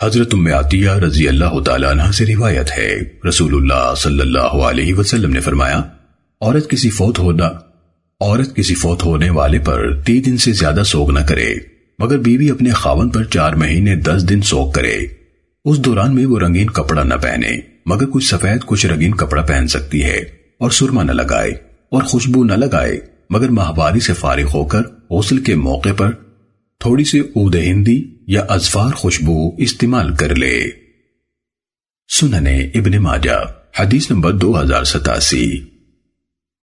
حضرت ام عطیہ رضی اللہ تعالیٰ عنہ سے روایت ہے۔ رسول اللہ صلی اللہ علیہ وسلم نے فرمایا، عورت کسی فوت ہونا عورت کسی فوت ہونے والے پر تی دن سے زیادہ سوگ نہ کرے، مگر بیوی اپنے خاون پر چار مہینے دس دن سوگ کرے۔ اس دوران میں وہ رنگین کپڑا نہ پہنے، مگر کچھ سفید، کچھ رنگین کپڑا پہن سکتی ہے اور سرما نہ لگائے اور خوشبو نہ لگائے، مگر ماہواری سے فارغ ہو کر غسل کے موقع پر تھوڑی سی اود ہندی یا ازفار خوشبو استعمال کر لے۔ سننے ابن ماجہ حدیث نمبر دو ہزار ستاسی۔